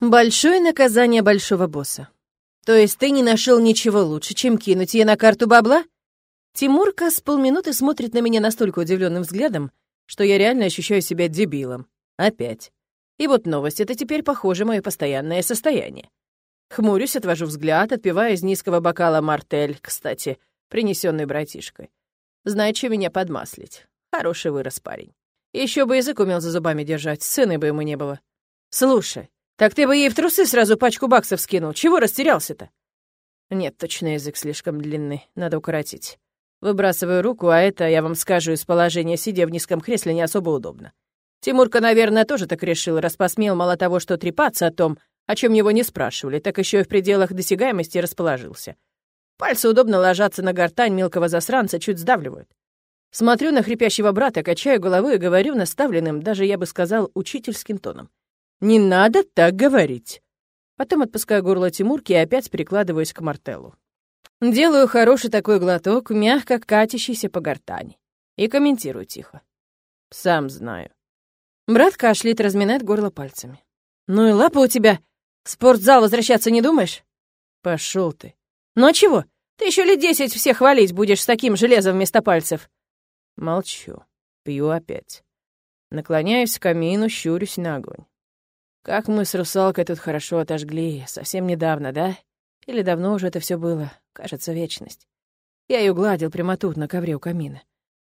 Большое наказание большого босса. То есть ты не нашел ничего лучше, чем кинуть ей на карту бабла? Тимурка с полминуты смотрит на меня настолько удивленным взглядом, что я реально ощущаю себя дебилом. Опять. И вот новость — это теперь, похоже, мое постоянное состояние. Хмурюсь, отвожу взгляд, отпиваю из низкого бокала мартель, кстати, принесенный братишкой. Знает, что меня подмаслить. Хороший вырос парень. Еще бы язык умел за зубами держать, сына бы ему не было. Слушай, так ты бы ей в трусы сразу пачку баксов скинул. Чего растерялся-то? Нет, точно язык слишком длинный. Надо укоротить. Выбрасываю руку, а это, я вам скажу, из положения сидя в низком кресле не особо удобно. Тимурка, наверное, тоже так решил, раз посмел мало того, что трепаться о том, о чем его не спрашивали, так еще и в пределах досягаемости расположился. Пальцы удобно ложатся на гортань мелкого засранца, чуть сдавливают. Смотрю на хрипящего брата, качаю головой и говорю наставленным, даже я бы сказал, учительским тоном. Не надо так говорить. Потом отпускаю горло Тимурки и опять перекладываюсь к Мартеллу. Делаю хороший такой глоток, мягко катящийся по гортани. И комментирую тихо. Сам знаю. Брат кашляет, разминает горло пальцами. «Ну и лапа у тебя. В спортзал возвращаться не думаешь?» Пошел ты. «Ну а чего? Ты еще лет десять всех валить будешь с таким железом вместо пальцев». Молчу. Пью опять. Наклоняюсь к камину, щурюсь на огонь. Как мы с русалкой тут хорошо отожгли. Совсем недавно, да? Или давно уже это все было? Кажется, вечность. Я ее гладил прямо тут, на ковре у камина.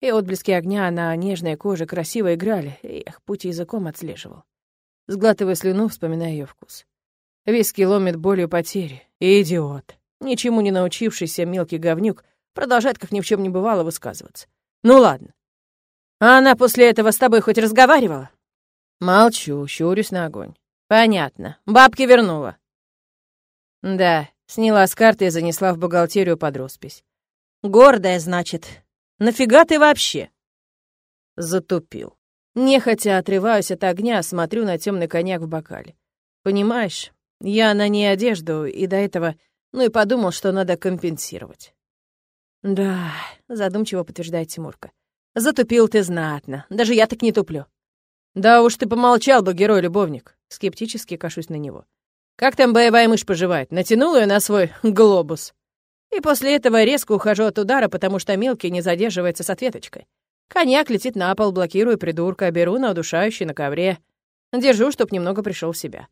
И отблески огня на нежной коже красиво играли, и их путь языком отслеживал. Сглатывая слюну, вспоминая ее вкус. Виски ломит болью потери. Идиот. Ничему не научившийся мелкий говнюк продолжает, как ни в чем не бывало, высказываться. Ну ладно. А она после этого с тобой хоть разговаривала? Молчу, щурюсь на огонь. Понятно. Бабки вернула. Да, сняла с карты и занесла в бухгалтерию под роспись. Гордая, значит. Нафига ты вообще? Затупил. Нехотя отрываюсь от огня, смотрю на темный коньяк в бокале. Понимаешь, я на ней одежду, и до этого, ну и подумал, что надо компенсировать. Да, задумчиво подтверждает Тимурка. Затупил ты знатно. Даже я так не туплю. Да уж ты помолчал бы, герой-любовник. Скептически кашусь на него. Как там боевая мышь поживает? Натянул ее на свой глобус. И после этого резко ухожу от удара, потому что мелкий не задерживается с ответочкой. Коньяк летит на пол, блокирую придурка, беру на удушающий на ковре. Держу, чтоб немного пришел в себя.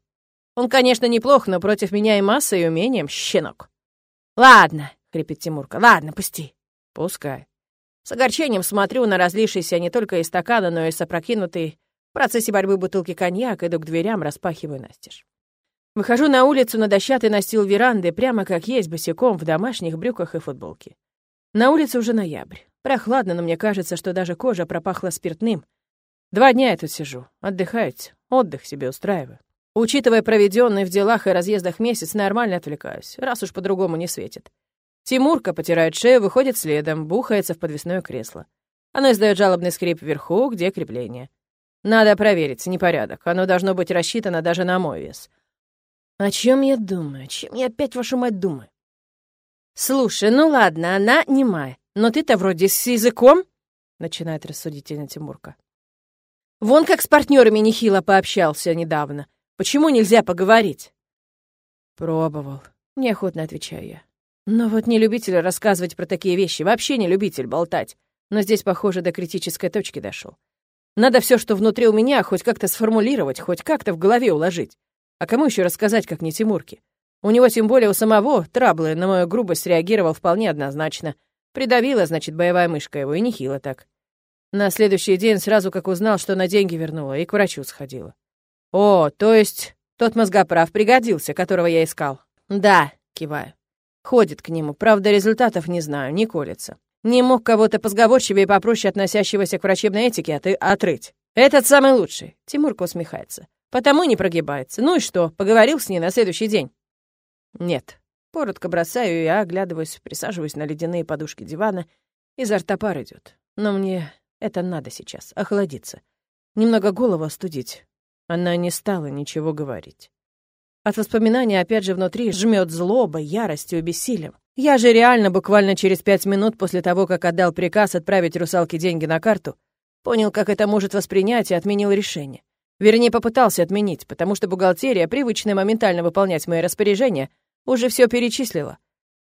Он, конечно, неплох, но против меня и массой, и умением щенок. «Ладно», — хрипит Тимурка, — «ладно, пусти». «Пускай». С огорчением смотрю на разлившийся не только из стакана, но и с опрокинутый в процессе борьбы бутылки коньяк иду к дверям, распахиваю настежь. Выхожу на улицу на дощатый настил веранды, прямо как есть, босиком, в домашних брюках и футболке. На улице уже ноябрь. Прохладно, но мне кажется, что даже кожа пропахла спиртным. Два дня я тут сижу, отдыхать, отдых себе устраиваю. Учитывая проведенный в делах и разъездах месяц, нормально отвлекаюсь, раз уж по-другому не светит. Тимурка потирает шею, выходит следом, бухается в подвесное кресло. Оно издает жалобный скрип вверху, где крепление. Надо проверить, непорядок. Оно должно быть рассчитано даже на мой вес. О чем я думаю? Чем я опять, вашу мать, думаю? Слушай, ну ладно, она немая. Но ты-то вроде с языком, начинает рассудительно Тимурка. Вон как с партнерами нехило пообщался недавно. Почему нельзя поговорить? Пробовал. Неохотно отвечаю я. Но вот не любитель рассказывать про такие вещи, вообще не любитель болтать. Но здесь, похоже, до критической точки дошел. Надо все, что внутри у меня, хоть как-то сформулировать, хоть как-то в голове уложить. А кому еще рассказать, как не Тимурке? У него, тем более у самого, Траблы на мою грубость реагировал вполне однозначно. Придавила, значит, боевая мышка его, и нехило так. На следующий день, сразу как узнал, что на деньги вернула, и к врачу сходила. «О, то есть тот мозгоправ пригодился, которого я искал?» «Да», — киваю. Ходит к нему, правда, результатов не знаю, не колется. Не мог кого-то позговорчивее и попроще относящегося к врачебной этике от отрыть. Этот самый лучший. Тимурка усмехается. Потому не прогибается. Ну и что, поговорил с ней на следующий день? Нет. Коротко бросаю и оглядываюсь, присаживаюсь на ледяные подушки дивана. Изо рта пар идет. Но мне это надо сейчас, охладиться. Немного голову остудить. Она не стала ничего говорить. От воспоминаний опять же внутри жмет злоба, яростью и бессилием. Я же реально буквально через пять минут после того, как отдал приказ отправить русалке деньги на карту, понял, как это может воспринять и отменил решение. Вернее, попытался отменить, потому что бухгалтерия, привычная моментально выполнять мои распоряжения, уже все перечислила.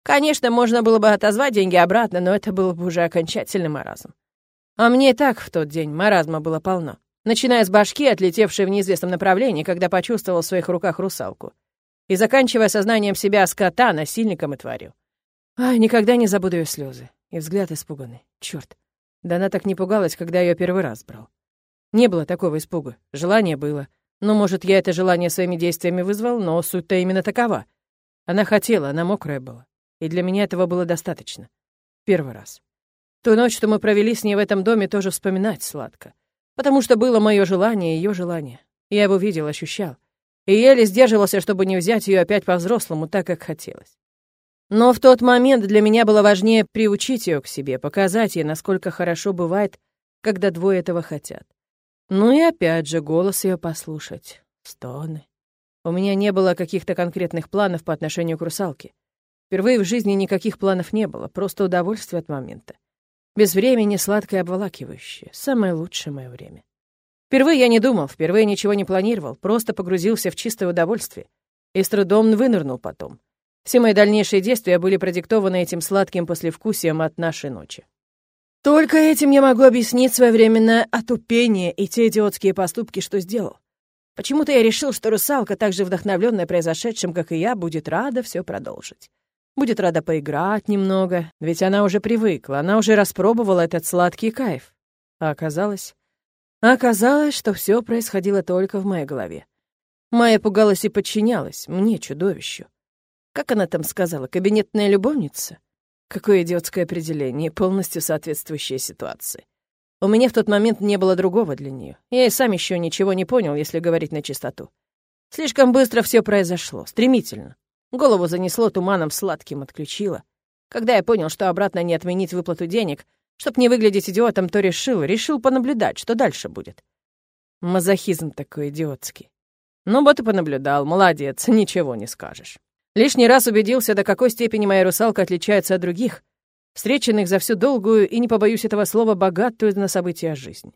Конечно, можно было бы отозвать деньги обратно, но это было бы уже окончательный маразм. А мне и так в тот день маразма было полно. Начиная с башки, отлетевшей в неизвестном направлении, когда почувствовал в своих руках русалку, и заканчивая сознанием себя скота, насильником и тварью. Ай, никогда не забуду ее слезы. И взгляд испуганный. Черт. Да она так не пугалась, когда ее первый раз брал. Не было такого испуга. Желание было. Ну, может, я это желание своими действиями вызвал, но суть-то именно такова. Она хотела, она мокрая была. И для меня этого было достаточно. Первый раз. Ту ночь, что мы провели с ней в этом доме, тоже вспоминать сладко. Потому что было мое желание и ее желание. Я его видел, ощущал. И еле сдерживался, чтобы не взять ее опять по-взрослому, так, как хотелось. Но в тот момент для меня было важнее приучить ее к себе, показать ей, насколько хорошо бывает, когда двое этого хотят. Ну и опять же, голос ее послушать. Стоны. У меня не было каких-то конкретных планов по отношению к русалке. Впервые в жизни никаких планов не было, просто удовольствие от момента. Без времени сладкое обволакивающее. Самое лучшее мое время. Впервые я не думал, впервые ничего не планировал, просто погрузился в чистое удовольствие. И с трудом вынырнул потом. Все мои дальнейшие действия были продиктованы этим сладким послевкусием от нашей ночи. Только этим я могу объяснить своевременное отупение и те идиотские поступки, что сделал. Почему-то я решил, что русалка, так же вдохновленная произошедшим, как и я, будет рада все продолжить. Будет рада поиграть немного, ведь она уже привыкла, она уже распробовала этот сладкий кайф. А оказалось... Оказалось, что все происходило только в моей голове. Майя пугалась и подчинялась мне, чудовищу. Как она там сказала, кабинетная любовница? Какое идиотское определение, полностью соответствующее ситуации. У меня в тот момент не было другого для нее. Я и сам еще ничего не понял, если говорить на чистоту. Слишком быстро все произошло, стремительно. Голову занесло туманом сладким, отключило. Когда я понял, что обратно не отменить выплату денег, чтоб не выглядеть идиотом, то решил, решил понаблюдать, что дальше будет. Мазохизм такой идиотский. Ну вот и понаблюдал, молодец, ничего не скажешь. Лишний раз убедился, до какой степени моя русалка отличается от других, встреченных за всю долгую и, не побоюсь этого слова, богатую на события жизнь.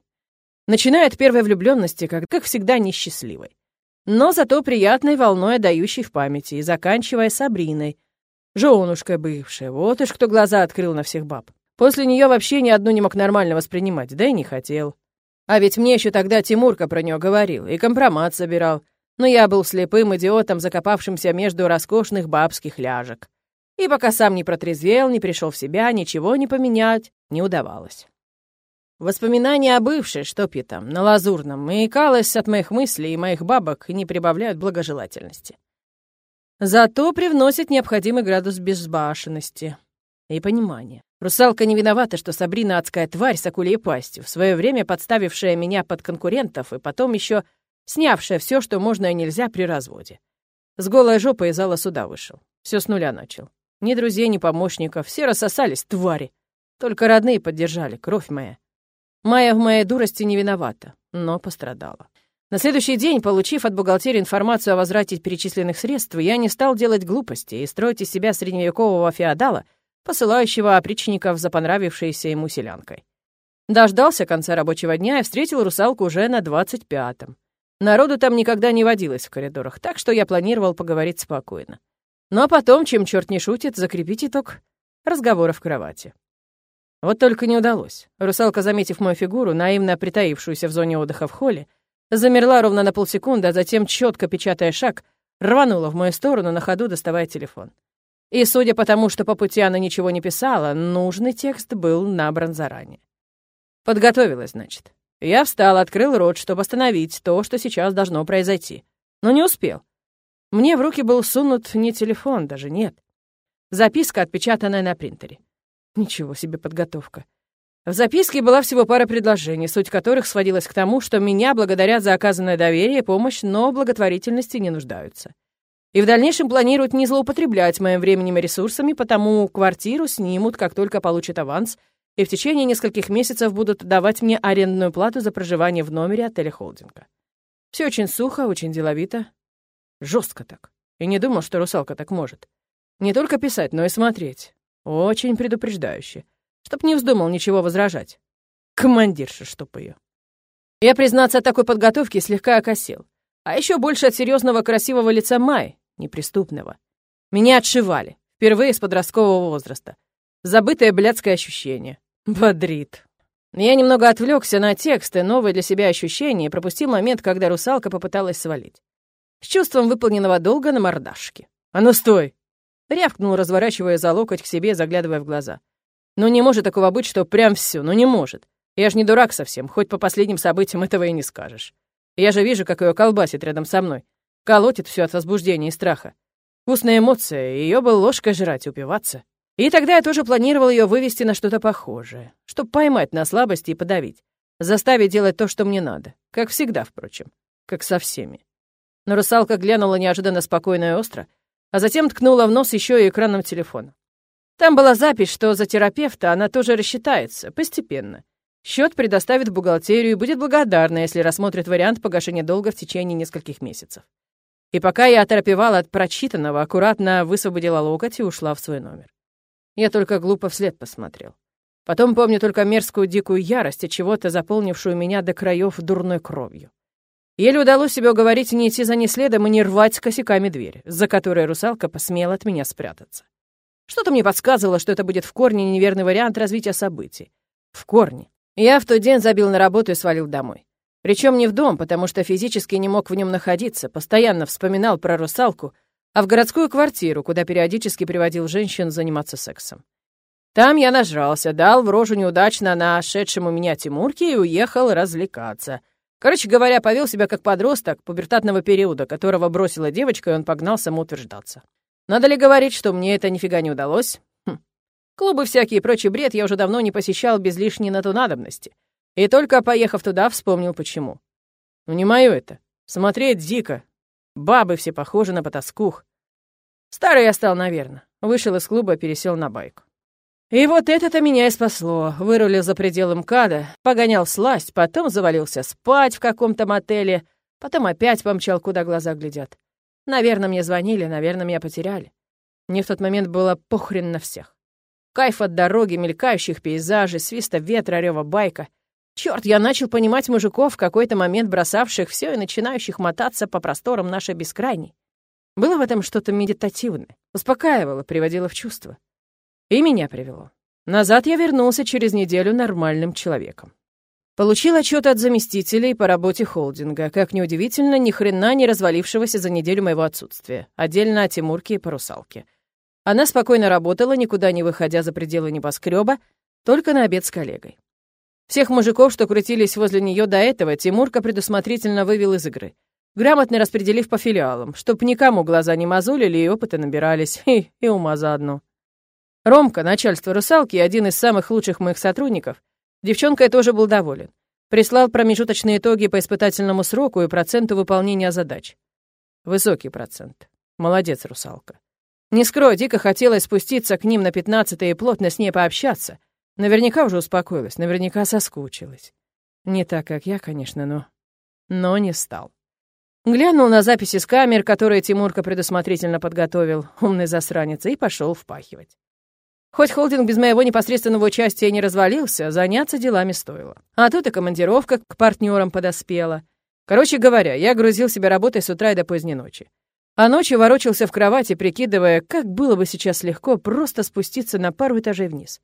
Начиная от первой влюбленности, как, как всегда, несчастливой. Но зато приятной волной, отдающей в памяти, и заканчивая Сабриной, женушкой бывшая, вот уж кто глаза открыл на всех баб. После нее вообще ни одну не мог нормально воспринимать, да и не хотел. А ведь мне еще тогда Тимурка про нее говорил и компромат собирал, но я был слепым идиотом, закопавшимся между роскошных бабских ляжек. И пока сам не протрезвел, не пришел в себя, ничего не поменять не удавалось. Воспоминания о бывшей, что пи там, на лазурном, маякалось от моих мыслей и моих бабок и не прибавляют благожелательности. Зато привносит необходимый градус безбашенности и понимания. Русалка не виновата, что Сабрина адская тварь с акулей пастью, в свое время подставившая меня под конкурентов и потом еще снявшая все, что можно и нельзя при разводе. С голой жопой из зала суда вышел. Все с нуля начал. Ни друзей, ни помощников, все рассосались, твари. Только родные поддержали, кровь моя. Майя в моей дурости не виновата, но пострадала. На следующий день, получив от бухгалтерии информацию о возврате перечисленных средств, я не стал делать глупости и строить из себя средневекового феодала, посылающего опричников за понравившейся ему селянкой. Дождался конца рабочего дня и встретил русалку уже на двадцать пятом. Народу там никогда не водилось в коридорах, так что я планировал поговорить спокойно. Ну а потом, чем черт не шутит, закрепить итог разговора в кровати. Вот только не удалось. Русалка, заметив мою фигуру, наивно притаившуюся в зоне отдыха в холле, замерла ровно на полсекунды, а затем, четко печатая шаг, рванула в мою сторону, на ходу доставая телефон. И, судя по тому, что по пути она ничего не писала, нужный текст был набран заранее. Подготовилась, значит. Я встал, открыл рот, чтобы остановить то, что сейчас должно произойти. Но не успел. Мне в руки был сунут не телефон, даже нет. Записка, отпечатанная на принтере. Ничего себе подготовка. В записке была всего пара предложений, суть которых сводилась к тому, что меня благодарят за оказанное доверие и помощь, но благотворительности не нуждаются. И в дальнейшем планируют не злоупотреблять моим временем и ресурсами, потому квартиру снимут, как только получат аванс — и в течение нескольких месяцев будут давать мне арендную плату за проживание в номере отеля холдинга. Все очень сухо, очень деловито. жестко так. И не думал, что русалка так может. Не только писать, но и смотреть. Очень предупреждающе. Чтоб не вздумал ничего возражать. Командирша, чтоб ее. Я, признаться, от такой подготовки слегка окосел. А еще больше от серьезного красивого лица Май, неприступного. Меня отшивали, впервые с подросткового возраста. Забытое блядское ощущение. Бодрит. Я немного отвлекся на тексты, новые для себя ощущения, и пропустил момент, когда русалка попыталась свалить. С чувством выполненного долга на мордашке. «А ну стой!» Рявкнул, разворачивая за локоть к себе, заглядывая в глаза. «Ну не может такого быть, что прям все, ну не может. Я ж не дурак совсем, хоть по последним событиям этого и не скажешь. Я же вижу, как ее колбасит рядом со мной. Колотит все от возбуждения и страха. Вкусная эмоция, ее бы ложкой жрать, упиваться. И тогда я тоже планировал ее вывести на что-то похожее, чтобы поймать на слабости и подавить. Заставить делать то, что мне надо. Как всегда, впрочем. Как со всеми. Но русалка глянула неожиданно спокойно и остро, а затем ткнула в нос еще и экраном телефона. Там была запись, что за терапевта она тоже рассчитается, постепенно. Счет предоставит в бухгалтерию и будет благодарна, если рассмотрит вариант погашения долга в течение нескольких месяцев. И пока я оторопевала от прочитанного, аккуратно высвободила локоть и ушла в свой номер. Я только глупо вслед посмотрел. Потом помню только мерзкую дикую ярость, от чего-то заполнившую меня до краев дурной кровью. Еле удалось себе уговорить не идти за ней следом и не рвать косяками дверь, за которой русалка посмела от меня спрятаться. Что-то мне подсказывало, что это будет в корне неверный вариант развития событий. В корне. Я в тот день забил на работу и свалил домой. Причем не в дом, потому что физически не мог в нем находиться, постоянно вспоминал про русалку, а в городскую квартиру, куда периодически приводил женщин заниматься сексом. Там я нажрался, дал в рожу неудачно нашедшему меня Тимурке и уехал развлекаться. Короче говоря, повел себя как подросток пубертатного периода, которого бросила девочка, и он погнал самоутверждаться. Надо ли говорить, что мне это нифига не удалось? Хм. Клубы всякие и прочий бред я уже давно не посещал без лишней на то надобности. И только поехав туда, вспомнил почему. Ну не мое это. Смотреть дико, Бабы все похожи на потаскух. Старый я стал, наверное. Вышел из клуба, пересел на байк. И вот это-то меня и спасло. Вырулил за пределы МКАДа, погонял сласть, потом завалился спать в каком-то мотеле, потом опять помчал, куда глаза глядят. Наверное, мне звонили, наверное, меня потеряли. Мне в тот момент было похрен на всех. Кайф от дороги, мелькающих пейзажей, свиста ветра, рева байка — Черт, я начал понимать мужиков, в какой-то момент бросавших все и начинающих мотаться по просторам нашей бескрайней. Было в этом что-то медитативное, успокаивало, приводило в чувство. И меня привело. Назад я вернулся через неделю нормальным человеком. Получил отчет от заместителей по работе холдинга, как неудивительно, ни хрена не развалившегося за неделю моего отсутствия, отдельно от Тимурки и по русалке. Она спокойно работала, никуда не выходя за пределы небоскреба, только на обед с коллегой. Всех мужиков, что крутились возле нее до этого, Тимурка предусмотрительно вывел из игры, грамотно распределив по филиалам, чтоб никому глаза не мозолили и опыта набирались, и, и ума заодно. Ромка, начальство «Русалки», один из самых лучших моих сотрудников, девчонкой тоже был доволен. Прислал промежуточные итоги по испытательному сроку и проценту выполнения задач. Высокий процент. Молодец, «Русалка». Не скрою, дико хотелось спуститься к ним на пятнадцатое и плотно с ней пообщаться — Наверняка уже успокоилась, наверняка соскучилась. Не так, как я, конечно, но... Но не стал. Глянул на записи с камер, которые Тимурка предусмотрительно подготовил, умный засранец, и пошел впахивать. Хоть холдинг без моего непосредственного участия не развалился, заняться делами стоило. А тут и командировка к партнерам подоспела. Короче говоря, я грузил себя работой с утра и до поздней ночи. А ночью ворочался в кровати, прикидывая, как было бы сейчас легко просто спуститься на пару этажей вниз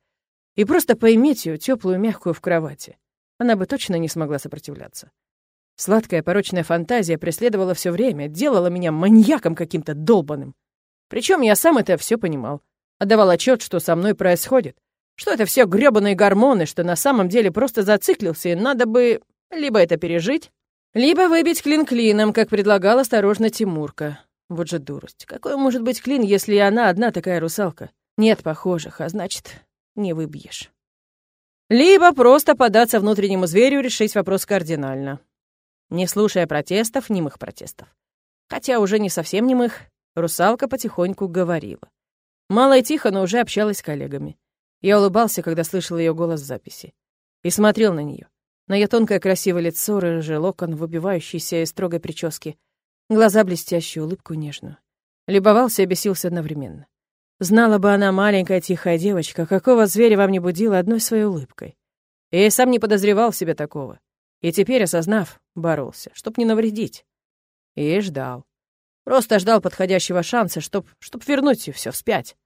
и просто поиметь ее теплую, мягкую в кровати. Она бы точно не смогла сопротивляться. Сладкая порочная фантазия преследовала все время, делала меня маньяком каким-то долбаным. Причем я сам это все понимал. Отдавал отчет, что со мной происходит. Что это все грёбаные гормоны, что на самом деле просто зациклился, и надо бы либо это пережить, либо выбить клин клином, как предлагал осторожно Тимурка. Вот же дурость. Какой может быть клин, если она одна такая русалка? Нет похожих, а значит, не выбьешь. Либо просто податься внутреннему зверю решить вопрос кардинально. Не слушая протестов, немых протестов. Хотя уже не совсем немых, русалка потихоньку говорила. Мало и тихо, но уже общалась с коллегами. Я улыбался, когда слышал ее голос в записи. И смотрел на нее. На ее тонкое красивое лицо, рыжий локон, выбивающийся из строгой прически, глаза блестящие, улыбку нежную. Любовался и бесился одновременно. Знала бы она, маленькая тихая девочка, какого зверя вам не будила одной своей улыбкой. Я и сам не подозревал себе такого. И теперь, осознав, боролся, чтоб не навредить. И ждал. Просто ждал подходящего шанса, чтоб, чтоб вернуть все вспять.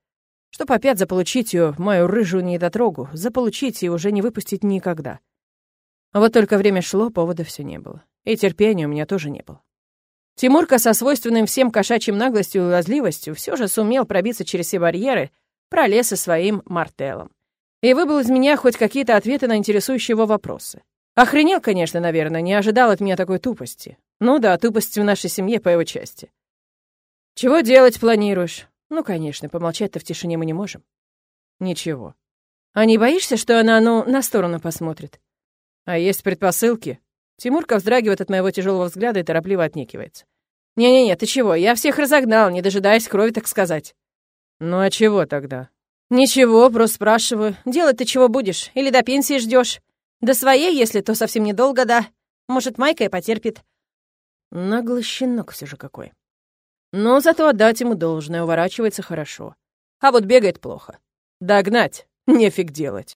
Чтоб опять заполучить ее, мою рыжую недотрогу, заполучить и уже не выпустить никогда. А вот только время шло, повода все не было. И терпения у меня тоже не было. Тимурка со свойственным всем кошачьим наглостью и лазливостью все же сумел пробиться через все барьеры, пролез со своим мартелом. И выбыл из меня хоть какие-то ответы на интересующие его вопросы. Охренел, конечно, наверное, не ожидал от меня такой тупости. Ну да, тупости в нашей семье по его части. «Чего делать планируешь?» «Ну, конечно, помолчать-то в тишине мы не можем». «Ничего». «А не боишься, что она, ну, на сторону посмотрит?» «А есть предпосылки?» Тимурка вздрагивает от моего тяжелого взгляда и торопливо отнекивается. «Не-не-не, ты чего? Я всех разогнал, не дожидаясь крови, так сказать». «Ну а чего тогда?» «Ничего, просто спрашиваю. Делать ты чего будешь? Или до пенсии ждешь? До своей, если то совсем недолго, да. Может, Майка и потерпит». Наглый щенок все же какой. Но зато отдать ему должное, уворачивается хорошо. А вот бегает плохо. Догнать нефиг делать.